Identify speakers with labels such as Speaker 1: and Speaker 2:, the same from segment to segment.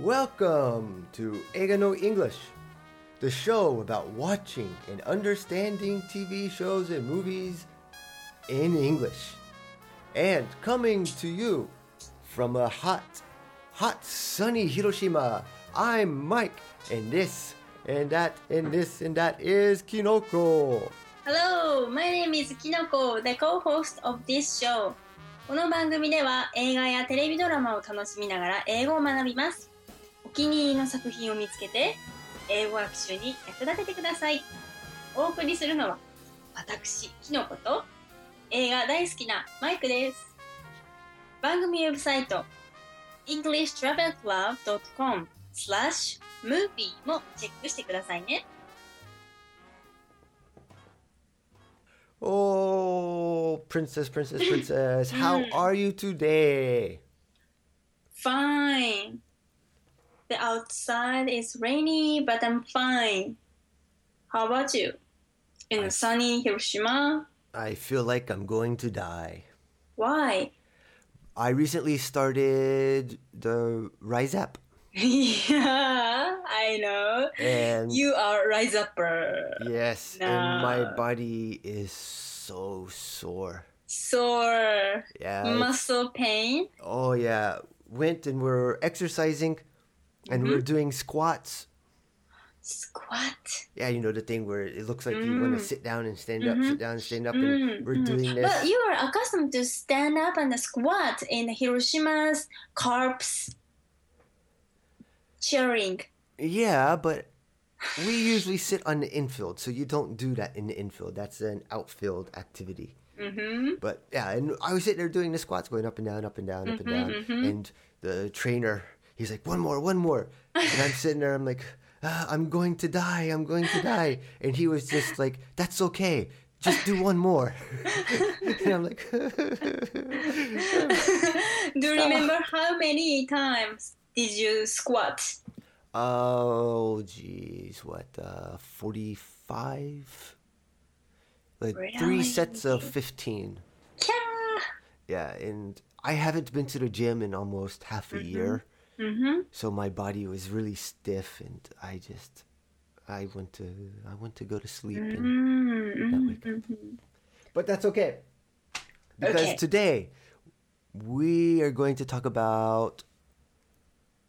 Speaker 1: Welcome to Eiga no English, the show about watching and understanding TV shows and movies in English. And coming to you from a hot, hot sunny Hiroshima, I'm Mike, and this and that and this and that is Kinoko.
Speaker 2: Hello, my name is Kinoko, the co-host of this show. この番組では映画やテレビドラマを楽しみながら英語を学びます。お気に入りの作品を見つけて、英語学習に役立ててください。お送りするのは、私、きのこと、映画大好きなマイクです。番組ウェブサイト、englishtravelclub.com スラッシュ movie もチェックしてくださいね。
Speaker 1: お Princess, princess、how are you today?
Speaker 2: Fine! The outside is rainy, but I'm fine. How about you? In sunny Hiroshima?
Speaker 1: I feel like I'm going to die.
Speaker 2: Why?
Speaker 1: I recently started the Rise Up,
Speaker 2: yeah, I know.
Speaker 1: and
Speaker 2: You are rise upper.
Speaker 1: yes, and my body is so sore.
Speaker 2: Sore.
Speaker 1: Yeah.
Speaker 2: Muscle pain.
Speaker 1: Oh yeah, went and we're exercising, and we're mm-hmm. doing squats.
Speaker 2: Squat.
Speaker 1: Yeah, you know the thing where it looks like you want to mm. sit down and stand up, sit down and stand up, and mm-hmm, we're mm-hmm. doing this.
Speaker 2: But you are accustomed to stand up and squat in Hiroshima's Carp cheering.
Speaker 1: Yeah, but we usually sit on the infield, so you don't do that in the infield. That's an outfield activity. Mm-hmm. But yeah, and I was sitting there doing the squats, going up and down, up and down, up and down, and the trainer, he's like, "One more, one more," and I'm sitting there, I'm like, ah, "I'm going to die, I'm going to die," and he was just like, "That's okay." Just do one more. and I'm like,
Speaker 2: Do you remember how many times did you squat?
Speaker 1: oh, geez, what, uh, 45? Like three sets of 15.
Speaker 2: Yeah.
Speaker 1: Yeah, and I haven't been to the gym in almost half a year.
Speaker 2: Mm-hmm.
Speaker 1: So my body was really stiff and I just I went to I went to go to sleep mm-hmm. wake up. Mm-hmm. But that's okay. Because
Speaker 2: Okay.
Speaker 1: today we are going to talk about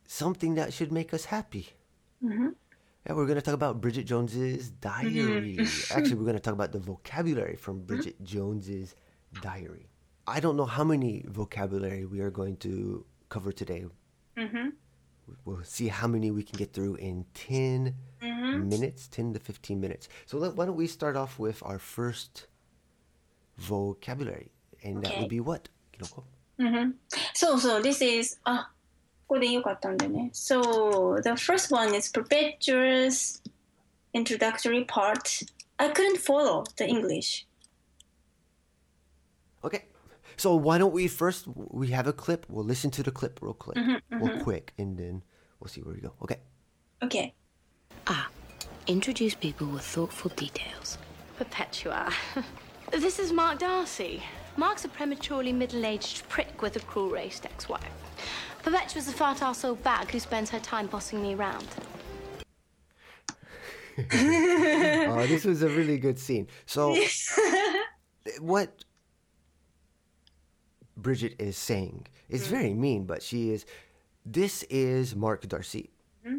Speaker 1: something that should make us happy. Mm-hmm. Yeah, we're going to talk about Bridget Jones's diary. Actually, we're going to talk about the vocabulary from Bridget Jones's diary. I don't know how many vocabulary we are going to cover today. Mm-hmm. We'll see how many we can get through in 10 mm-hmm. minutes, 10 to 15 minutes. So let, why don't we start off with our first vocabulary? And
Speaker 2: okay.
Speaker 1: that would be what, Kinoko? Mm-hmm.
Speaker 2: So, so this is, ah, ここでよかったんだね. So the first one is Perpetua's introductory part. I couldn't follow the English.
Speaker 1: Okay. So why don't we first, we have a clip. We'll listen to the clip real quick, real quick, and then we'll see where we go. Okay.
Speaker 2: Okay.
Speaker 3: Ah, introduce people with thoughtful details.
Speaker 4: Perpetua. this is Mark Darcy. Mark's a prematurely middle aged prick with a cruel raced ex wife. Perpetua's a fat ass old bag who spends her time bossing me around.
Speaker 1: Oh, this was a really good scene. So, what Bridget is saying is mm. very mean, but she is. This is Mark Darcy. Mm-hmm.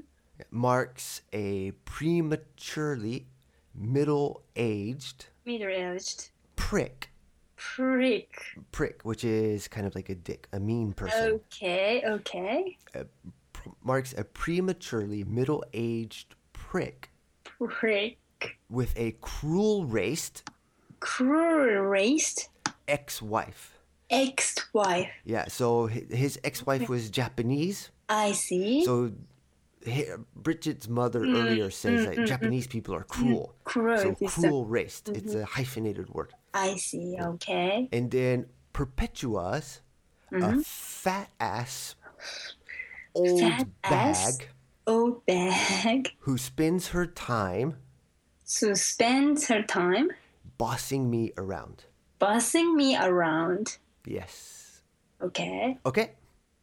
Speaker 1: Mark's a prematurely middle aged
Speaker 2: Middle aged
Speaker 1: prick.
Speaker 2: prick.
Speaker 1: Prick, which is kind of like a dick, a mean person.
Speaker 2: Okay, okay.
Speaker 1: Pr- Mark's a prematurely middle aged prick
Speaker 2: Prick.
Speaker 1: with a cruel raced
Speaker 2: Cruel raced
Speaker 1: ex wife.
Speaker 2: Ex wife.
Speaker 1: Yeah, so his ex-wife was Japanese.
Speaker 2: I see.
Speaker 1: So Bridget's mother mm, earlier mm, says that mm, Japanese people are cruel.
Speaker 2: Cruel
Speaker 1: So
Speaker 2: is the-
Speaker 1: cruel raced. It's mm-hmm. a hyphenated word.
Speaker 2: I see. Okay.
Speaker 1: And then Perpetua's a mm-hmm. fat ass old
Speaker 2: Fat ass?
Speaker 1: bag
Speaker 2: Old bag.
Speaker 1: who spends her time
Speaker 2: So spends her time
Speaker 1: bossing me around.
Speaker 2: bossing me around.
Speaker 1: Yes.
Speaker 2: Okay.
Speaker 1: Okay.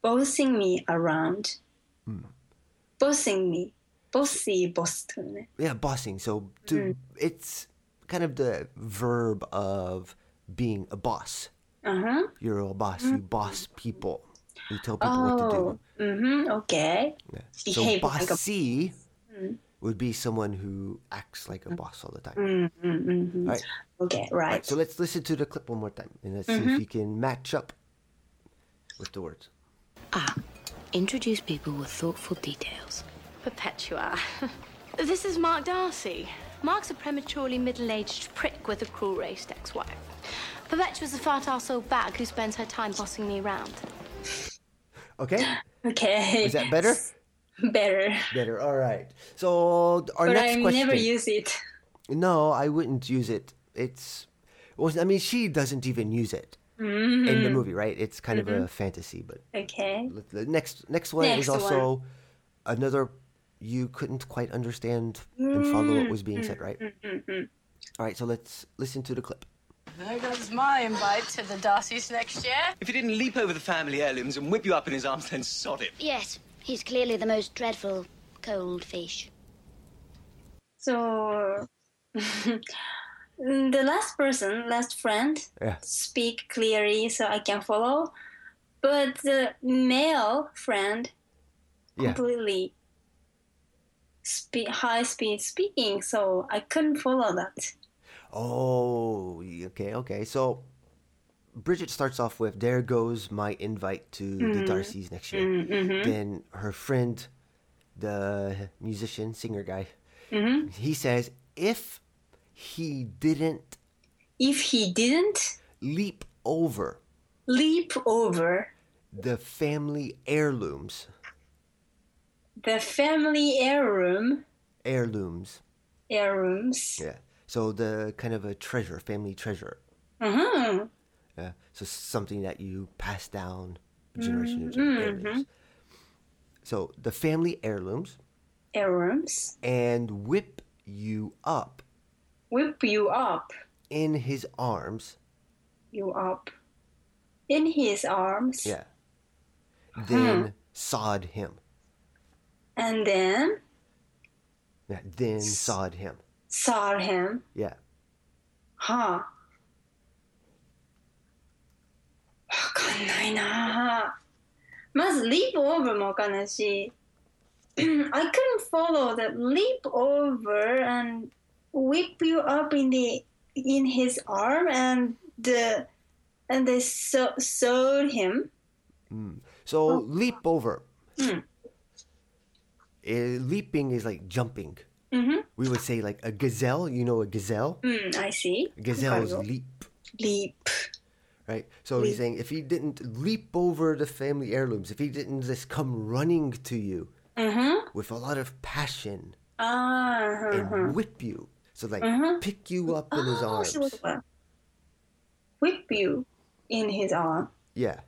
Speaker 2: Bossing me around. Mm. Bossing me. Bossy, boss.
Speaker 1: Yeah, bossing. So to, mm. it's kind of the verb of being a boss.
Speaker 2: Uh-huh.
Speaker 1: You're a boss. Mm. You mm-hmm. boss people. You tell people oh. what to do.
Speaker 2: Oh, mm-hmm. Okay.
Speaker 1: Yeah. So
Speaker 2: bossy. Like a...
Speaker 1: mm would be someone who acts like a boss all the time. All right.
Speaker 2: OK,
Speaker 1: All right.
Speaker 2: right.
Speaker 1: So let's listen to the clip one more time and let's see if mm-hmm. you can match up with the words.
Speaker 3: Ah, introduce people with thoughtful details.
Speaker 4: Perpetua. this is Mark Darcy. Mark's a prematurely middle aged prick with a cruel raced ex wife. Perpetua's a fat arsehole bag who spends her time bossing me around.
Speaker 1: Okay.
Speaker 2: OK.
Speaker 1: Is that better?
Speaker 2: better?
Speaker 1: Better. All right. So our
Speaker 2: But
Speaker 1: next
Speaker 2: I
Speaker 1: question.
Speaker 2: never use it.
Speaker 1: No, I wouldn't use it. It's, well, I mean, she doesn't even use it in the mm-hmm. movie, right? It's kind of a mm-hmm. fantasy. But
Speaker 2: OK.
Speaker 1: the next next one
Speaker 2: Next
Speaker 1: is also another you couldn't quite understand and follow what was being said, right? Mm-hmm. All right, so let's listen to the clip.
Speaker 5: There goes my invite to the Darcy's next year.
Speaker 6: If he didn't leap over the family heirlooms and whip you up in his arms, then sod it.
Speaker 7: Yes, he's clearly the most dreadful cold fish.
Speaker 2: So the last person, last friend,
Speaker 1: Yeah.
Speaker 2: speak clearly so I can follow. But the male friend
Speaker 1: Yeah.
Speaker 2: completely spe- high speed speaking, so I couldn't follow that.
Speaker 1: Oh, okay, okay. So Bridget starts off with "There goes my invite to the mm-hmm. Darcy's next year." Mm, mm-hmm. Then her friend, the musician singer guy, mm-hmm. he says, "If he didn't
Speaker 2: If he didn't
Speaker 1: leap over
Speaker 2: leap over
Speaker 1: the family heirlooms,
Speaker 2: the family heirloom,
Speaker 1: heirlooms,
Speaker 2: heirlooms,
Speaker 1: yeah. So the kind of a treasure, family treasure."
Speaker 2: uh-huh.
Speaker 1: Yeah. So something that you pass down generation to mm-hmm. generation. heirlooms. So the family heirlooms
Speaker 2: heirlooms,
Speaker 1: and whip you up
Speaker 2: whip you up,
Speaker 1: in his arms.
Speaker 2: you up in his arms,
Speaker 1: Yeah. Hmm. Then sod him.
Speaker 2: and then
Speaker 1: Yeah. Then sod him.
Speaker 2: saw him.
Speaker 1: Yeah.
Speaker 2: はないなまず leap over もわかんないし I couldn't follow the leap over and whip you up in the in his arm and the and they so, sewed him
Speaker 1: So leap over. Eh, leaping is like jumping. We would say like a gazelle. You know a gazelle?
Speaker 2: うん I see
Speaker 1: Gazelles
Speaker 2: わかるよ
Speaker 1: leap.
Speaker 2: leap
Speaker 1: right? So he's saying if he didn't leap over the family heirlooms, if he didn't just come running to you mm-hmm. with a lot of passion
Speaker 2: uh-huh.
Speaker 1: and whip you, so like uh-huh. pick you up in his
Speaker 2: oh,
Speaker 1: arms,
Speaker 2: whip you in his arms.
Speaker 1: Yeah.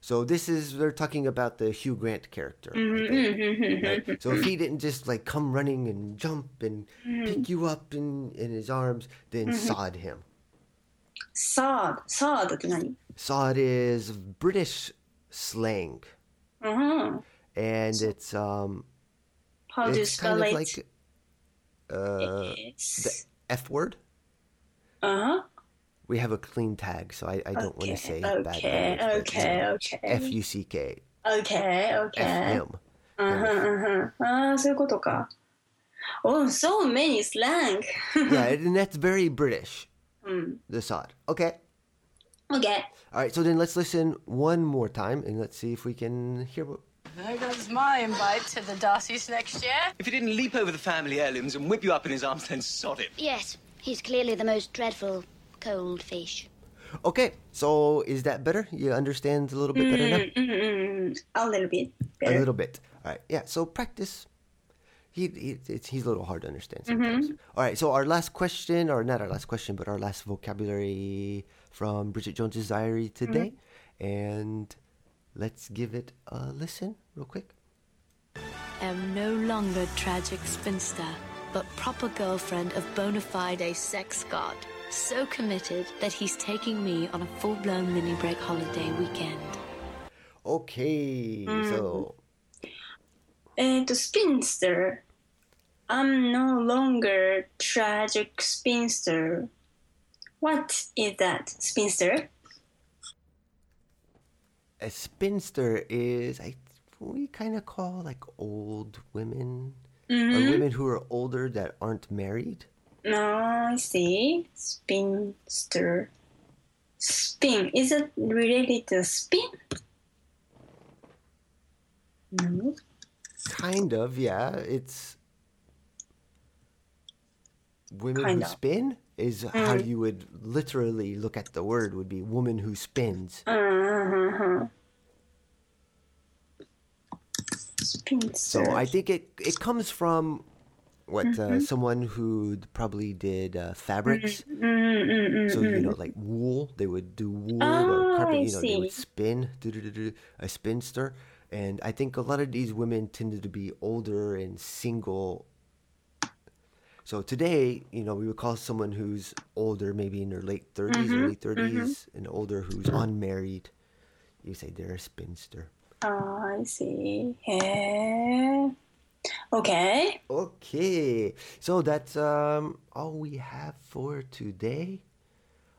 Speaker 1: So this is they're talking about the Hugh Grant character. Mm-hmm, mm-hmm, mm-hmm, right? So if he didn't just like come running and jump and mm-hmm. pick you up in, in his arms, then sod him
Speaker 2: sod sod って何
Speaker 1: Sod is British slang,
Speaker 2: うん
Speaker 1: and it's um
Speaker 2: How do you
Speaker 1: it's kind
Speaker 2: spell
Speaker 1: of
Speaker 2: it?
Speaker 1: like uh
Speaker 2: It's-
Speaker 1: the F word.
Speaker 2: uh-huh.
Speaker 1: We have a clean tag, so I, I don't want
Speaker 2: Okay,
Speaker 1: to say bad
Speaker 2: okay,
Speaker 1: words. but, you
Speaker 2: okay,
Speaker 1: know,
Speaker 2: okay.
Speaker 1: F U C K.
Speaker 2: Okay,
Speaker 1: F
Speaker 2: okay.
Speaker 1: him.
Speaker 2: うんうんうん。ああ、そういうことか。Oh, so many slang.
Speaker 1: yeah, and that's very British. Mm. The sod. Okay.
Speaker 2: okay.
Speaker 1: All right, so then let's listen one more time and let's see if we can hear what.
Speaker 5: There goes my invite to the Darcy's next year.
Speaker 6: If he didn't leap over the family heirlooms and whip you up in his arms, then sod it.
Speaker 7: Yes, he's clearly the most dreadful cold fish.
Speaker 1: Okay, so is that better? You understand a little bit better mm, now?
Speaker 2: Mm, a little bit
Speaker 1: A little bit. All right, yeah, so practice he, he he's a little hard to understand mm-hmm. sometimes. Mm-hmm. All right, so our last question, or not our last question, but our last vocabulary from Bridget Jones's diary today, mm-hmm. and let's give it a listen real quick.
Speaker 3: Am no longer tragic spinster, but proper girlfriend of bona fide sex god. So committed that he's taking me on a full blown mini break holiday weekend.
Speaker 1: Okay, mm. so.
Speaker 2: Mm-hmm. And the spinster I'm no longer tragic spinster. What is that, spinster?
Speaker 1: A spinster is I we kind of call like old women or mm-hmm. women who are older that aren't married.
Speaker 2: No, I see. Spinster. Spin. Is it related to spin? No.
Speaker 1: Kind of, yeah. It's women
Speaker 2: Kind
Speaker 1: who
Speaker 2: of.
Speaker 1: spin is how mm. you would literally look at the word would be woman who spins.
Speaker 2: Spinster.
Speaker 1: So I mm-hmm. think it it comes from what uh, mm-hmm. someone who probably did uh, fabrics. Mm-hmm. So you know, like wool, they would do wool
Speaker 2: Oh,
Speaker 1: or carpet.
Speaker 2: I
Speaker 1: You know, they would spin, a spinster. And I think a lot of these women tended to be older and single. So today, you know, we would call someone who's older, maybe in their late 30s, early 30s, and older who's unmarried. You say they're a spinster.
Speaker 2: Ah, I see. へえ。Okay.
Speaker 1: Okay, Okay. so that's um, all we have for today.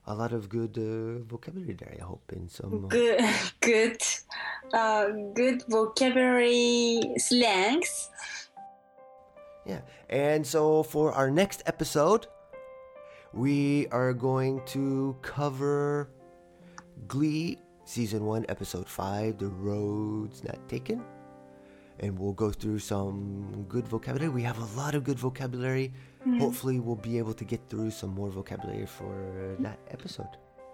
Speaker 1: A lot of good uh, vocabulary there, I hope, in some. uh,
Speaker 2: Good, good, uh, good vocabulary slangs.
Speaker 1: Yeah. And so for our next episode, we are going to cover Glee Season 1, Episode 5, The Rhodes Not Taken. And we'll go through some good vocabulary. We have a lot of good vocabulary. Mm. Hopefully, we'll be able to get through some more vocabulary for that episode.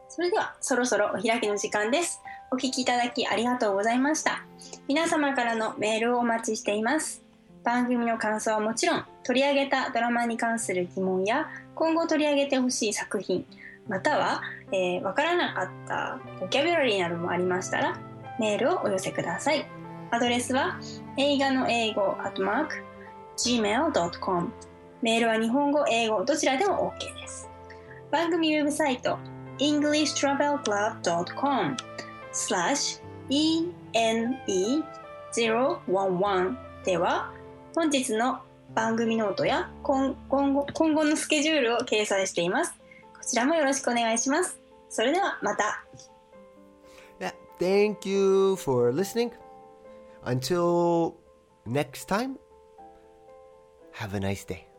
Speaker 2: それではそろそろお開きの時間です。お聞きいただきありがとうございました。皆様からのメールをお待ちしています。番組の感想はもちろん、取り上げたドラマに関する疑問や、今後取り上げてほしい作品、または、えーわからなかったボキャブラリーなどもありましたら、メールをお寄せください。アドレスは、映画の英語、アットマーク、gmail.com。メールは日本語、英語、どちらでも OK です。番組ウェブサイト、englishtravelclub.com slash ene011 では本日の番組ノートや今今後今後のスケジュールを掲載しています。こちらもよろしくお願いします。それではまた。
Speaker 1: Yeah, thank you for listening. Until next time, have a nice day.